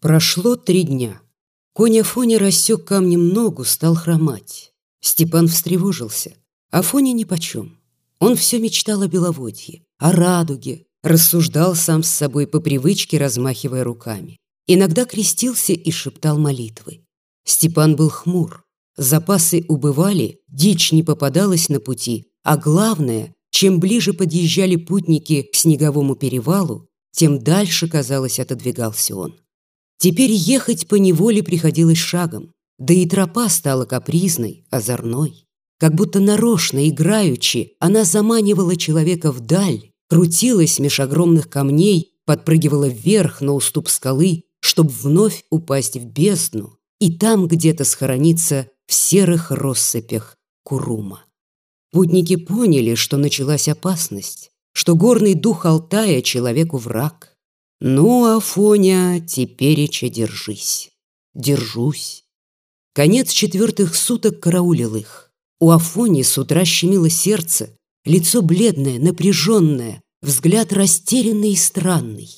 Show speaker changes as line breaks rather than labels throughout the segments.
Прошло три дня. Конь Афоня рассек камнем ногу, стал хромать. Степан встревожился. Афоня нипочем. Он все мечтал о беловодье, о радуге, рассуждал сам с собой по привычке, размахивая руками. Иногда крестился и шептал молитвы. Степан был хмур. Запасы убывали, дичь не попадалась на пути, а главное, чем ближе подъезжали путники к снеговому перевалу, тем дальше, казалось, отодвигался он. Теперь ехать по неволе приходилось шагом, да и тропа стала капризной, озорной. Как будто нарочно, играючи, она заманивала человека вдаль, крутилась меж огромных камней, подпрыгивала вверх на уступ скалы, чтобы вновь упасть в бездну и там где-то схорониться в серых россыпях Курума. Путники поняли, что началась опасность, что горный дух Алтая человеку враг. Ну, Афоня, тепереча держись. Держусь. Конец четвертых суток караулил их. У Афони с утра щемило сердце, лицо бледное, напряженное, взгляд растерянный и странный.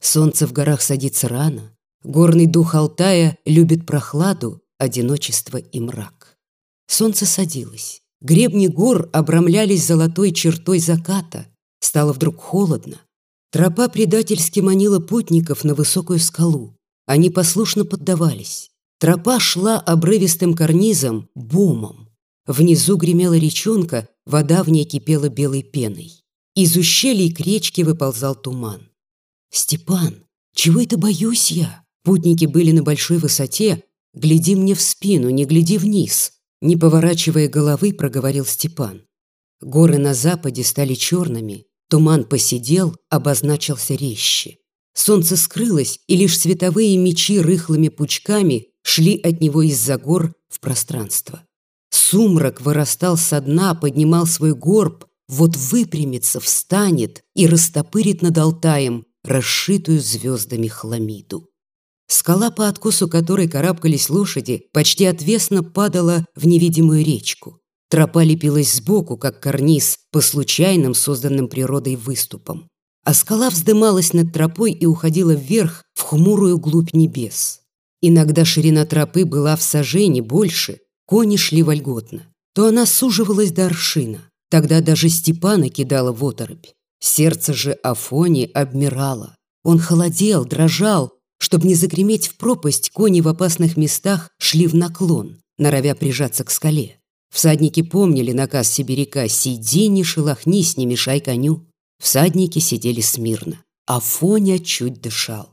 Солнце в горах садится рано, горный дух Алтая любит прохладу, одиночество и мрак. Солнце садилось, гребни гор обрамлялись золотой чертой заката, стало вдруг холодно. Тропа предательски манила путников на высокую скалу. Они послушно поддавались. Тропа шла обрывистым карнизом, бомом. Внизу гремела речонка, вода в ней кипела белой пеной. Из ущелий к речке выползал туман. «Степан, чего это боюсь я?» Путники были на большой высоте. «Гляди мне в спину, не гляди вниз», не поворачивая головы, проговорил Степан. Горы на западе стали черными, туман посидел, обозначился резче. Солнце скрылось, и лишь световые мечи рыхлыми пучками шли от него из-за гор в пространство. Сумрак вырастал со дна, поднимал свой горб, вот выпрямится, встанет и растопырит над Алтаем расшитую звездами хламиду. Скала, по откосу которой карабкались лошади, почти отвесно падала в невидимую речку. Тропа лепилась сбоку, как карниз, по случайным созданным природой выступам. А скала вздымалась над тропой и уходила вверх в хмурую глубь небес. Иногда ширина тропы была в сажене больше, кони шли вольготно. То она суживалась до аршина. Тогда даже Степана кидала в оторопь. Сердце же Афони обмирало. Он холодел, дрожал. Чтобы не загреметь в пропасть, кони в опасных местах шли в наклон, норовя прижаться к скале. Всадники помнили наказ сибиряка «Сиди, не шелохнись, не мешай коню». Всадники сидели смирно. Афоня чуть дышал.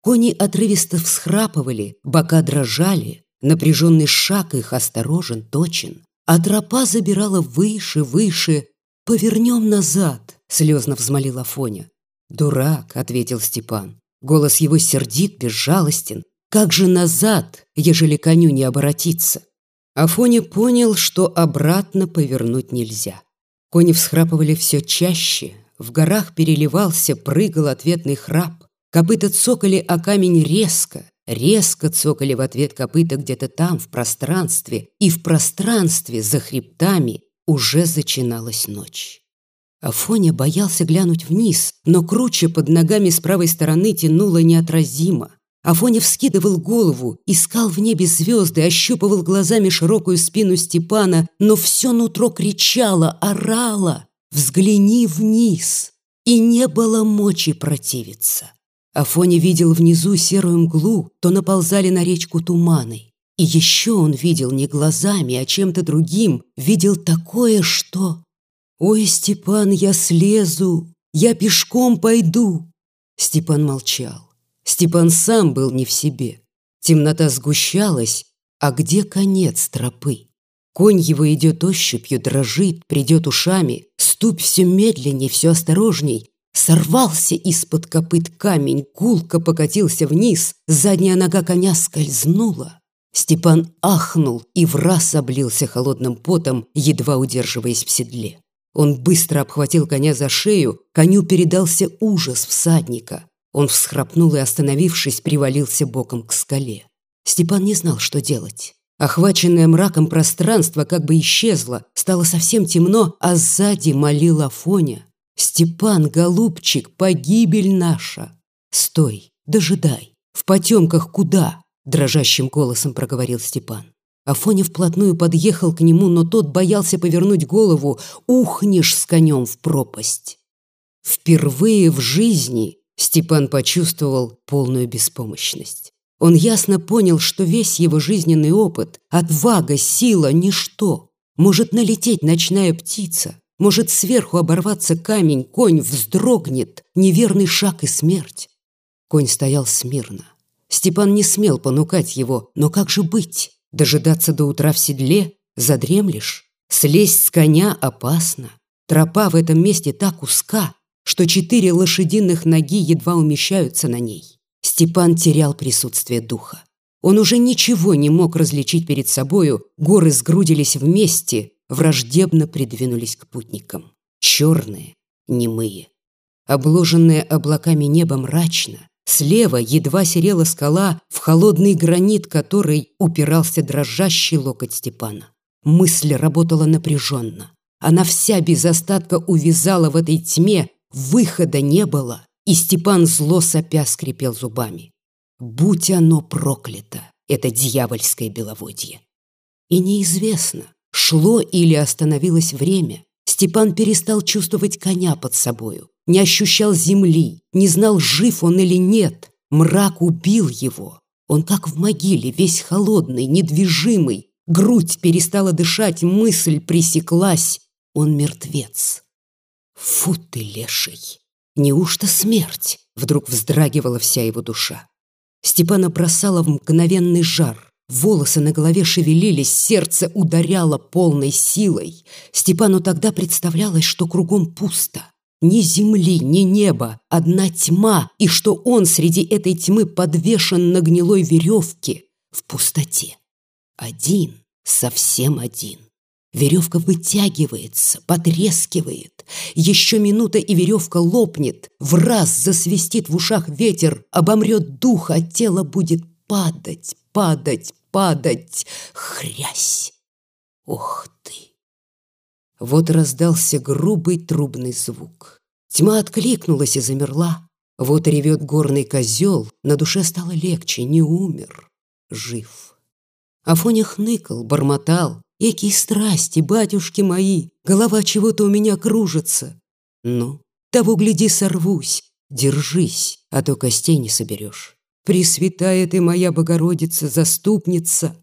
Кони отрывисто всхрапывали, бока дрожали, напряженный шаг их осторожен, точен. А тропа забирала выше, выше. «Повернем назад», — слезно взмолил Афоня. «Дурак», — ответил Степан. Голос его сердит, безжалостен. «Как же назад, ежели коню не оборотиться?» Афоня понял, что обратно повернуть нельзя. Кони всхрапывали все чаще, в горах переливался, прыгал ответный храп. Копыта цокали о камень резко, резко цокали в ответ копыта где-то там, в пространстве, и в пространстве, за хребтами, уже начиналась ночь. Афоня боялся глянуть вниз, но круче под ногами с правой стороны тянуло неотразимо. Афоня вскидывал голову, искал в небе звезды, ощупывал глазами широкую спину Степана, но все нутро кричало, орало «Взгляни вниз!» И не было мочи противиться. Афоня видел внизу серую мглу, то наползали на речку туманы. И еще он видел не глазами, а чем-то другим, видел такое, что... «Ой, Степан, я слезу, я пешком пойду!» Степан молчал. Степан сам был не в себе. Темнота сгущалась, а где конец тропы? Конь его идет ощупью, дрожит, придет ушами, ступь все медленней, все осторожней, Сорвался из-под копыт камень, гулко покатился вниз, задняя нога коня скользнула. Степан ахнул и в раз облился холодным потом, едва удерживаясь в седле. Он быстро обхватил коня за шею, коню передался ужас всадника. Он всхрапнул и, остановившись, привалился боком к скале. Степан не знал, что делать. Охваченное мраком пространство как бы исчезло, стало совсем темно, а сзади молил Афоня. Степан, голубчик, погибель наша. Стой, дожидай. В потемках куда?» – дрожащим голосом проговорил Степан. Афоня вплотную подъехал к нему, но тот боялся повернуть голову. «Ухнешь с конем в пропасть!» Впервые в жизни Степан почувствовал полную беспомощность. Он ясно понял, что весь его жизненный опыт, отвага, сила – ничто. Может налететь ночная птица, может сверху оборваться камень, конь вздрогнет, неверный шаг и смерть. Конь стоял смирно. Степан не смел понукать его, но как же быть? Дожидаться до утра в седле? Задремлешь? Слезть с коня опасно. Тропа в этом месте так узка, что четыре лошадиных ноги едва умещаются на ней. Степан терял присутствие духа. Он уже ничего не мог различить перед собою, горы сгрудились вместе, враждебно придвинулись к путникам. Черные, немые. Обложенное облаками небо мрачно, Слева едва серела скала, в холодный гранит которой упирался дрожащий локоть Степана. Мысль работала напряженно. Она вся без остатка увязала в этой тьме, выхода не было, и Степан зло сопя скрипел зубами. Будь оно проклято, это дьявольское беловодье. И неизвестно, шло или остановилось время, Степан перестал чувствовать коня под собою не ощущал земли, не знал, жив он или нет. Мрак убил его. Он как в могиле, весь холодный, недвижимый. Грудь перестала дышать, мысль пресеклась. Он мертвец. Фу ты, леший! Неужто смерть? Вдруг вздрагивала вся его душа. Степана бросала в мгновенный жар. Волосы на голове шевелились, сердце ударяло полной силой. Степану тогда представлялось, что кругом пусто. Ни земли, ни неба, одна тьма, и что он среди этой тьмы подвешен на гнилой веревке в пустоте. Один, совсем один. Веревка вытягивается, потрескивает. Еще минута, и веревка лопнет. В раз засвистит в ушах ветер, обомрет дух, а тело будет падать, падать, падать. Хрясь! Ох ты! Вот раздался грубый трубный звук. Тьма откликнулась и замерла. Вот ревет горный козел, на душе стало легче, не умер, жив. Афоня хныкал, бормотал. Экие страсти, батюшки мои, голова чего-то у меня кружится. Ну, того, гляди, сорвусь. Держись, а то костей не соберешь. Пресвятая ты моя Богородица, заступница.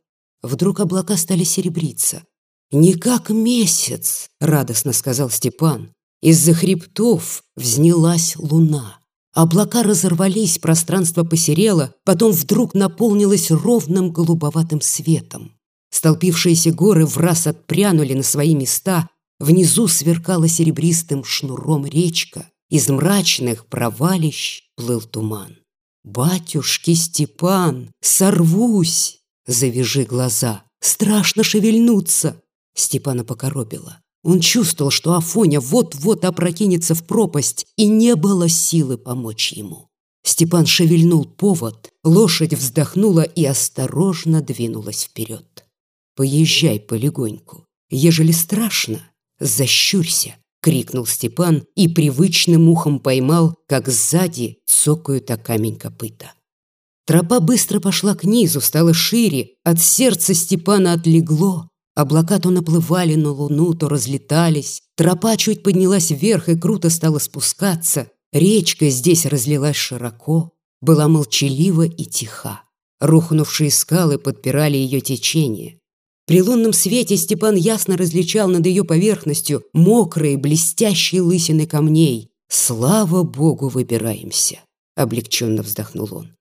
Вдруг облака стали серебриться. «Не как месяц», — радостно сказал Степан. Из-за хребтов взнялась луна. Облака разорвались, пространство посерело, потом вдруг наполнилось ровным голубоватым светом. Столпившиеся горы в раз отпрянули на свои места, внизу сверкала серебристым шнуром речка, из мрачных провалищ плыл туман. «Батюшки Степан, сорвусь!» Завяжи глаза, страшно шевельнуться. Степана покоробило. Он чувствовал, что Афоня вот-вот опрокинется в пропасть, и не было силы помочь ему. Степан шевельнул повод, лошадь вздохнула и осторожно двинулась вперед. «Поезжай полегоньку. Ежели страшно, защурься!» — крикнул Степан и привычным ухом поймал, как сзади цокают о камень копыта. Тропа быстро пошла к низу, стала шире, от сердца Степана отлегло, Облака то наплывали на луну, то разлетались. Тропа чуть поднялась вверх и круто стала спускаться. Речка здесь разлилась широко, была молчалива и тиха. Рухнувшие скалы подпирали ее течение. При лунном свете Степан ясно различал над ее поверхностью мокрые, блестящие лысины камней. «Слава Богу, выбираемся!» — облегченно вздохнул он.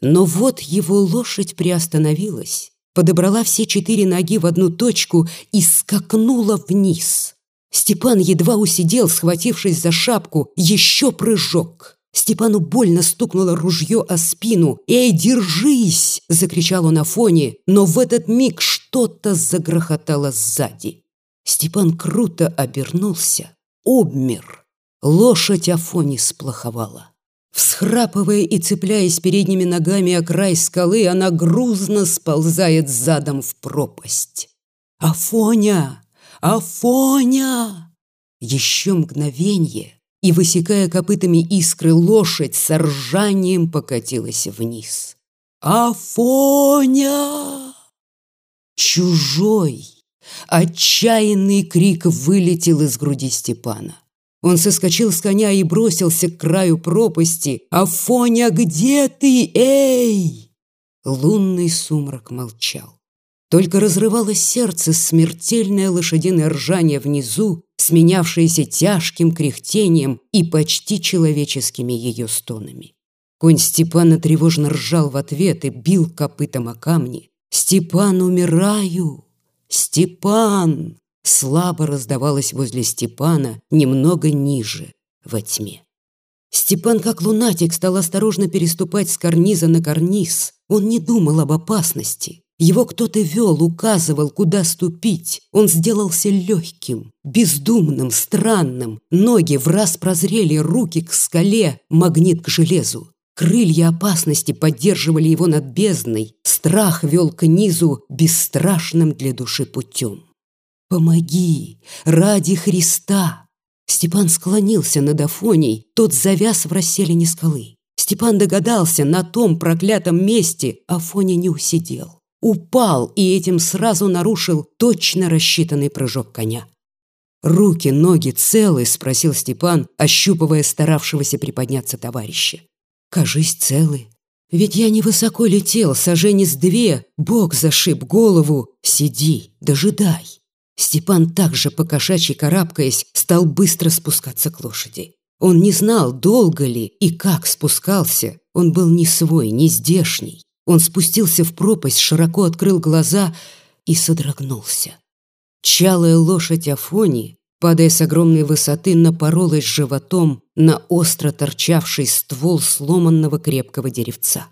Но вот его лошадь приостановилась подобрала все четыре ноги в одну точку и скакнула вниз. Степан едва усидел, схватившись за шапку, еще прыжок. Степану больно стукнуло ружье о спину. «Эй, держись!» – закричал он Афоне, но в этот миг что-то загрохотало сзади. Степан круто обернулся, обмер. Лошадь Афони сплоховала. Всхрапывая и цепляясь передними ногами о край скалы, она грузно сползает задом в пропасть. «Афоня! Афоня!» Еще мгновенье, и, высекая копытами искры, лошадь с ржанием покатилась вниз. «Афоня!» Чужой, отчаянный крик вылетел из груди Степана. Он соскочил с коня и бросился к краю пропасти. «Афоня, где ты, эй?» Лунный сумрак молчал. Только разрывалось сердце смертельное лошадиное ржание внизу, сменявшееся тяжким кряхтением и почти человеческими ее стонами. Конь Степана тревожно ржал в ответ и бил копытом о камни. «Степан, умираю! Степан!» Слабо раздавалось возле Степана, немного ниже, во тьме. Степан, как лунатик, стал осторожно переступать с карниза на карниз. Он не думал об опасности. Его кто-то вел, указывал, куда ступить. Он сделался легким, бездумным, странным. Ноги в раз прозрели, руки к скале, магнит к железу. Крылья опасности поддерживали его над бездной. Страх вел к низу бесстрашным для души путем. «Помоги! Ради Христа!» Степан склонился над Афоней, тот завяз в расселине скалы. Степан догадался, на том проклятом месте Афоня не усидел упал и этим сразу нарушил точно рассчитанный прыжок коня. «Руки, ноги целы?» – спросил Степан, ощупывая старавшегося приподняться товарища. «Кажись, целы. Ведь я невысоко летел, сожжение две, Бог зашиб голову. Сиди, дожидай». Степан также, по кошачьи карабкаясь, стал быстро спускаться к лошади. Он не знал, долго ли и как спускался. Он был не свой, не здешний. Он спустился в пропасть, широко открыл глаза и содрогнулся. Чалая лошадь Афони, падая с огромной высоты, напоролась животом на остро торчавший ствол сломанного крепкого деревца.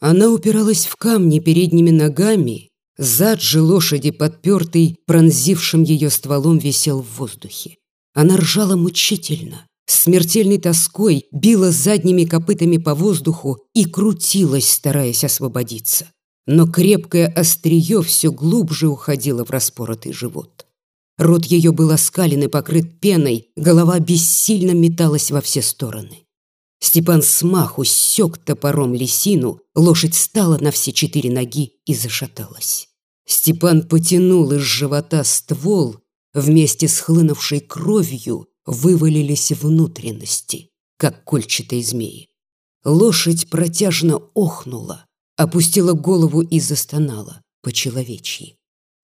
Она упиралась в камни передними ногами, зад же лошади, подпертый, пронзившим ее стволом, висел в воздухе. Она ржала мучительно, с смертельной тоской била задними копытами по воздуху и крутилась, стараясь освободиться. Но крепкое острие все глубже уходило в распоротый живот. Рот ее был оскален и покрыт пеной, голова бессильно металась во все стороны. Степан смаху сёк топором лисину, лошадь стала на все четыре ноги и зашаталась. Степан потянул из живота ствол, вместе с хлынувшей кровью вывалились внутренности, как кольчатые змеи. Лошадь протяжно охнула, опустила голову и застонала по-человечьи.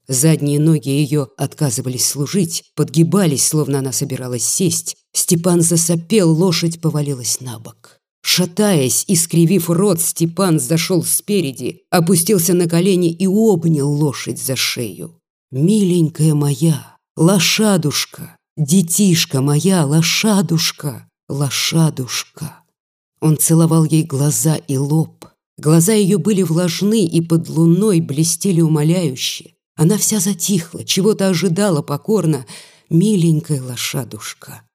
Задние ноги ее отказывались служить, подгибались, словно она собиралась сесть. Степан засопел, лошадь повалилась на бок. Шатаясь и скривив рот, Степан зашел спереди, опустился на колени и обнял лошадь за шею. «Миленькая моя, лошадушка, «Детишка моя, лошадушка, лошадушка!» Он целовал ей глаза и лоб. Глаза ее были влажны и под луной блестели умоляюще. Она вся затихла, чего-то ожидала покорно. «Миленькая лошадушка!»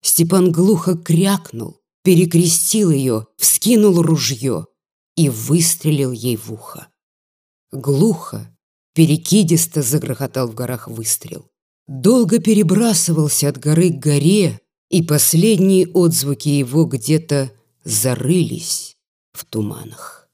Степан глухо крякнул, перекрестил ее, вскинул ружье и выстрелил ей в ухо. Глухо, перекидисто загрохотал в горах выстрел долго перебрасывался от горы к горе, и последние отзвуки его где-то зарылись в туманах.